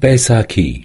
Peça aqui.